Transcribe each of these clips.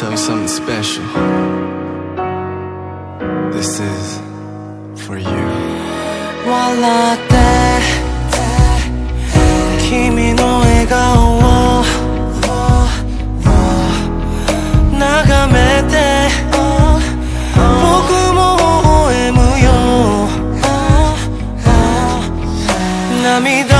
tell you something special. This is for you. 笑って君の笑顔を眺めて僕も微笑むよ涙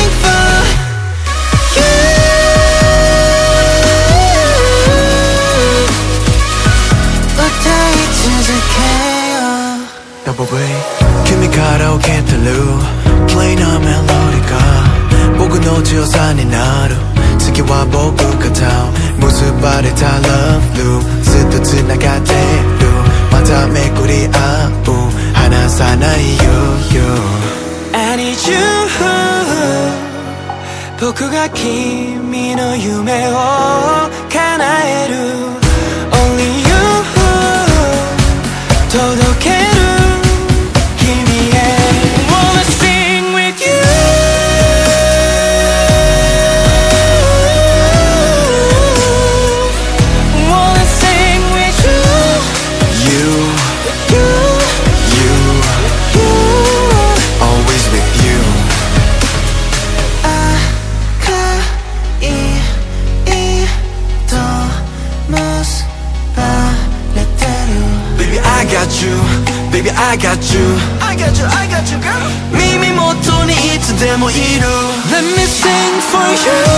う Double B 君から受け取る Play なメロディが僕の強さになる次は僕が歌う結ばれた Love Loop ずっと繋がってるまためくり合う離さないよ You I need you. 僕が君の夢を Baby I got you I got you, I got you, girl 耳元にいつでもいる Let me sing for you